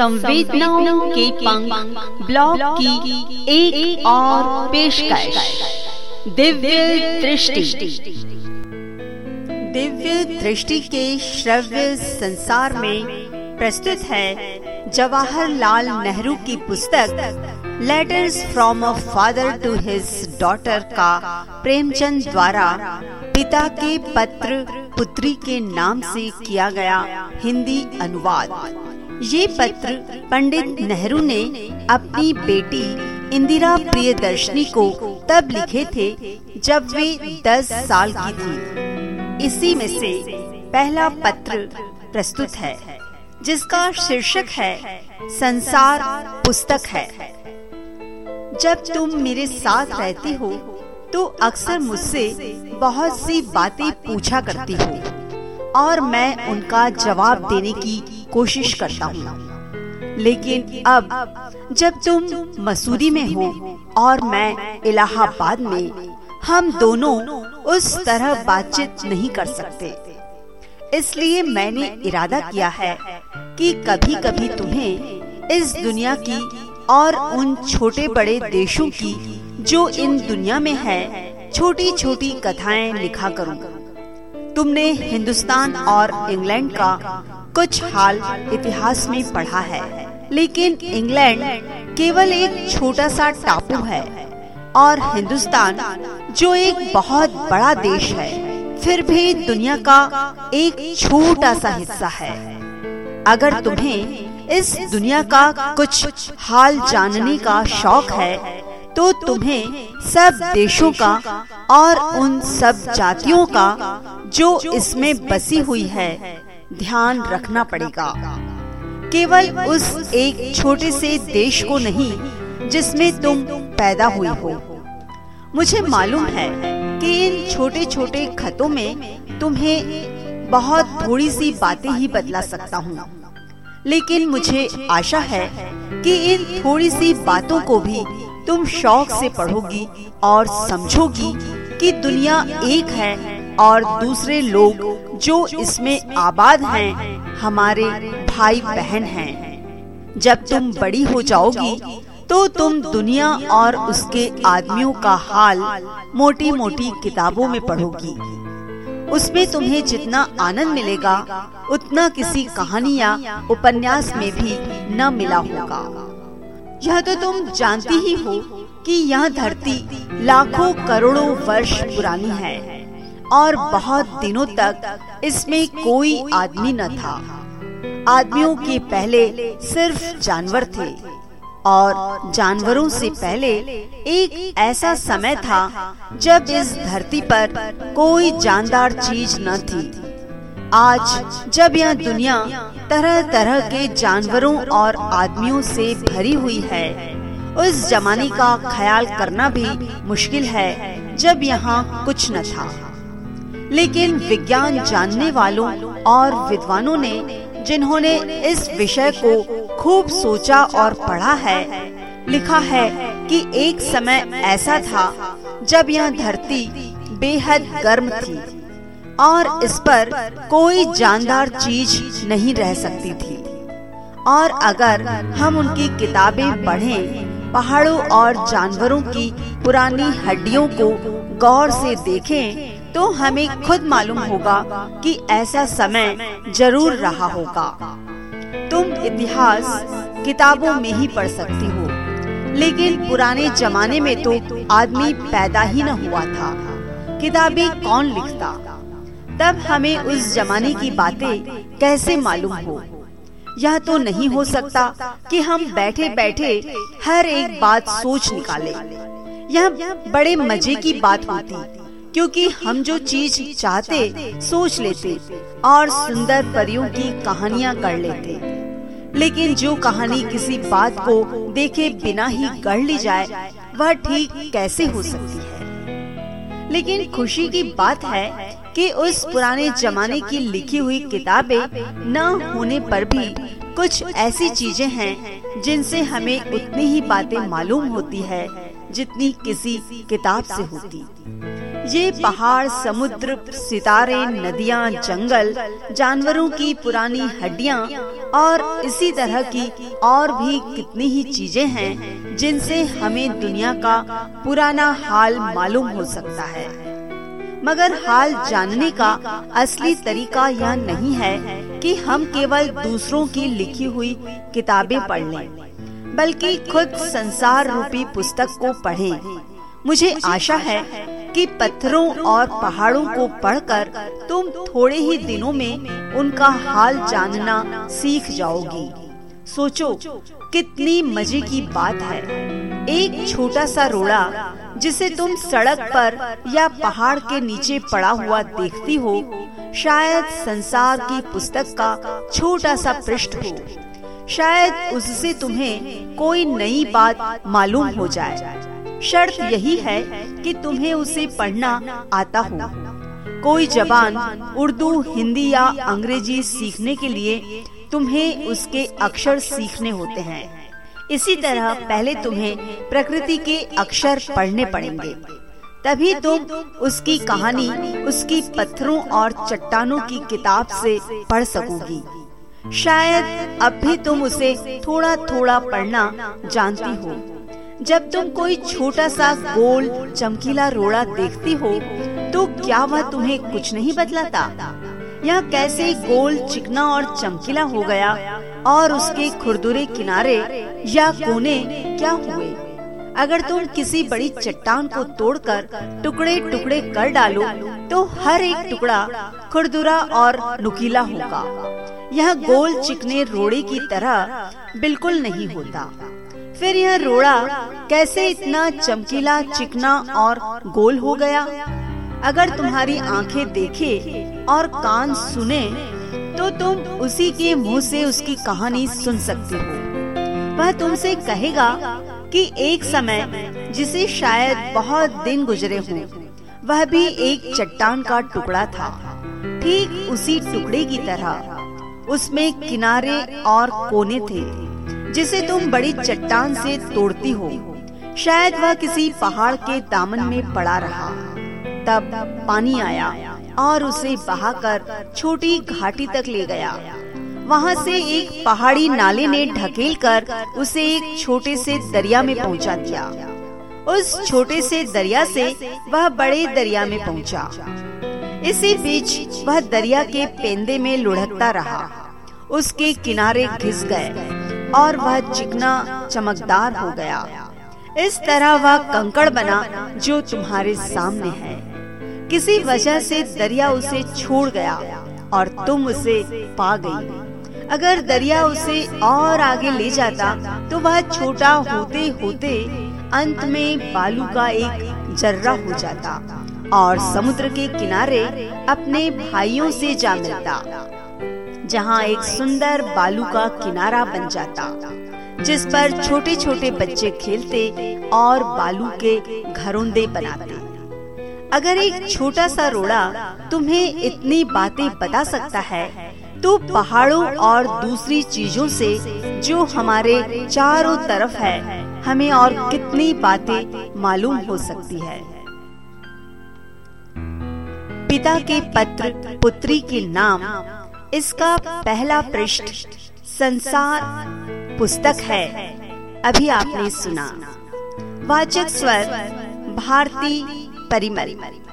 संवेदनाओं के पंख ब्लॉग की एक, एक और पेशकश। दिव्य दृष्टि। दिव्य दृष्टि के श्रव्य संसार में प्रस्तुत है जवाहरलाल नेहरू की पुस्तक letters from a father to his daughter का प्रेमचंद द्वारा पिता के पत्र पुत्री के नाम से किया गया हिंदी अनुवाद। ये पत्र पंडित नेहरू ने अपनी बेटी इंदिरा प्रियदर्शनी को तब लिखे थे जब वे 10 साल की थी। इसी में से पहला पत्र प्रस्तुत है, जिसका शीर्षक है, संसार पुस्तक है। जब तुम मेरे साथ रहती हो तो अक्सर मुझसे बहुत सी बातें पूछा करती हो, और मैं उनका जवाब देने की कोशिश करता हूँ। लेकिन अब, जब तुम मसूरी में हो और मैं इलाहाबाद में, हम दोनों उस तरह बातचीत नहीं कर सकते। इसलिए मैंने इरादा किया है कि कभी कभी तुम्हें इस दुनिया की और उन छोटे बड़े देशों की, जो इन दुनिया में है छोटी छोटी कथाएँ लिखा करूँगा। तुमने हिंदुस्तान और इंग्लैंड का कुछ हाल इतिहास में पढ़ा है, लेकिन इंग्लैंड केवल एक छोटा सा टापू है और हिंदुस्तान, जो एक बहुत बड़ा देश है, फिर भी दुनिया का एक छोटा सा हिस्सा है। अगर तुम्हें इस दुनिया का कुछ हाल जानने का शौक है तो तुम्हें सब देशों का और उन सब जातियों का जो इसमें बसी हुई है ध्यान रखना पड़ेगा। केवल उस एक छोटे से देश को नहीं जिसमें तुम पैदा हुई हो। मुझे मालूम है कि इन छोटे छोटे खतों में तुम्हें बहुत थोड़ी सी बातें ही बदला सकता हूँ। लेकिन मुझे आशा है कि इन थोड़ी सी बातों को भी तुम शौक से पढ़ोगी और समझोगी कि दुनिया एक है और दूसरे लोग जो इसमें आबाद हैं, हमारे भाई बहन हैं। जब तुम बड़ी हो जाओगी तो तुम दुनिया और उसके आदमियों का हाल मोटी मोटी किताबों में पढ़ोगी। उसमें तुम्हें जितना आनंद मिलेगा, उतना किसी कहानी या उपन्यास में भी न मिला होगा। यह तो तुम जानती ही हो कि यह धरती लाखों करोड़ों वर्ष पुरानी है और बहुत दिनों तक इसमें कोई आदमी न था। आदमियों के पहले सिर्फ़ जानवर थे और जानवरों से पहले एक ऐसा समय था जब इस धरती पर कोई जानदार चीज़ न थी। आज जब यह दुनिया तरह तरह के जानवरों और आदमियों से भरी हुई है, उस जमाने का ख्याल करना भी मुश्किल है जब यहाँ कुछ न था। लेकिन विज्ञान जानने वालों और विद्वानों ने, जिन्होंने इस विषय को खूब सोचा और पढ़ा है, लिखा है कि एक समय ऐसा था जब यह धरती बेहद गर्म थी। और इस पर कोई जानदार चीज़ नहीं रह सकती थी। और अगर हम उनकी किताबें पढ़ें, पहाड़ों और जानवरों की पुरानी हड्डियों को गौर से देखें तो हमें खुद मालूम होगा कि ऐसा समय ज़रूर रहा होगा। तुम इतिहास किताबों में ही पढ़ सकती हो, लेकिन पुराने जमाने में तो आदमी पैदा ही न हुआ था। किताबें कौन लिखता? तब हमें उस जमाने की बातें कैसे मालूम हो? यह तो नहीं हो सकता कि हम बैठे बैठे हर एक बात सोच निकाले। यह बड़े मज़े की बात होती, क्योंकि हम जो चीज़ चाहते, सोच लेते और सुंदर परियों की कहानियाँ कर लेते। लेकिन जो कहानी किसी बात को देखे बिना ही गढ़ ली जाए, वह ठीक कैसे हो सकती है? लेकिन खुशी की बात है कि उस पुराने जमाने की लिखी हुई किताबें न होने पर भी कुछ ऐसी चीज़ें हैं जिनसे हमें उतनी ही बातें मालूम होती है जितनी किसी किताब से होती। ये पहाड़, समुद्र, सितारे, नदियाँ, जंगल, जानवरों की पुरानी हड्डियाँ और इसी तरह की और भी कितनी ही चीज़ें हैं जिनसे हमें दुनिया का पुराना हाल मालूम हो सकता है। मगर हाल जानने का असली तरीका यह नहीं है कि हम केवल दूसरों की लिखी हुई किताबें पढ़ लें, बल्कि खुद संसार रूपी पुस्तक को पढ़ें। मुझे आशा है कि पत्थरों और पहाड़ों को पढ़कर तुम थोड़े ही दिनों में उनका हाल जानना सीख जाओगी। सोचो कितनी मज़े की बात है। एक छोटा सा रोड़ा जिसे तुम सड़क पर या पहाड़ के नीचे पड़ा हुआ देखती हो शायद संसार की पुस्तक का छोटा सा पृष्ठ हो। शायद उससे तुम्हें कोई नई बात मालूम हो जाए। शर्त यही है कि तुम्हें उसे पढ़ना आता हो। कोई जबान उर्दू हिंदी या अंग्रेज़ी सीखने के लिए तुम्हें उसके अक्षर सीखने होते हैं। इसी तरह पहले तुम्हें प्रकृति के अक्षर पढ़ने पड़ेंगे। तभी तुम उसकी कहानी, उसकी पत्थरों और चट्टानों की किताब से पढ़ सकोगी। शायद अब भी तुम उसे थोड़ा थोड़ा पढ़ना जानती हो। जब तुम कोई छोटा सा गोल, चमकीला रोड़ा देखती हो तो क्या वह तुम्हें कुछ नहीं बतलाता? यह कैसे गोल चिकना और चमकीला हो गया और उसके खुरदुरे किनारे या कोने क्या हुए? अगर तुम किसी बड़ी चट्टान को तोड़कर टुकड़े टुकड़े कर डालो तो हर एक टुकड़ा खुरदुरा और नुकीला होगा। यह गोल चिकने रोड़े की तरह बिल्कुल नहीं होता। फिर यह रोड़ा कैसे इतना चमकीला, चिकना और गोल हो गया? अगर तुम्हारी आँखें देखे और कान सुने तो तुम उसी के मुँह से उसकी कहानी सुन सकते हो। वह तुमसे कहेगा कि एक समय जिसे शायद बहुत दिन गुजरे हों, वह भी एक चट्टान का टुकड़ा था। ठीक उसी टुकड़े की तरह उसमें किनारे और कोने थे, जिसे तुम बड़ी चट्टान से तोड़ती हो। शायद वह किसी पहाड़ के दामन में पड़ा रहा। तब पानी आया और उसे बहाकर छोटी घाटी तक ले गया। वहाँ से एक पहाड़ी नाले ने ढकेल कर उसे एक छोटे से दरिया में पहुँचा दिया। उस छोटे से दरिया से वह बड़े दरिया में पहुँचा। इसी बीच वह दरिया के पेंदे में लुढ़कता रहा। उसके किनारे घिस गए और वह चिकना, चमकदार हो गया। इस तरह वह कंकड़ बना जो तुम्हारे सामने है। किसी वजह से दरिया उसे छोड़ गया और तुम उसे पा गई। अगर दरिया उसे और आगे ले जाता तो वह छोटा होते होते अंत में बालू का एक जर्रा हो जाता और समुद्र के किनारे अपने भाइयों से जा मिलता, जहाँ एक सुंदर बालू का किनारा बन जाता, जिस पर छोटे छोटे बच्चे खेलते और बालू के घरोंदे बनाते। अगर एक छोटा सा रोड़ा तुम्हें इतनी बातें बता सकता है तो पहाड़ों और दूसरी चीज़ों से जो हमारे चारों तरफ़ है, हमें और कितनी बातें मालूम हो सकती है। पिता के पत्र, पुत्री के नाम, इसका पहला पृष्ठ संसार पुस्तक है। अभी आपने सुना। वाचक स्वर, भारती परिमल।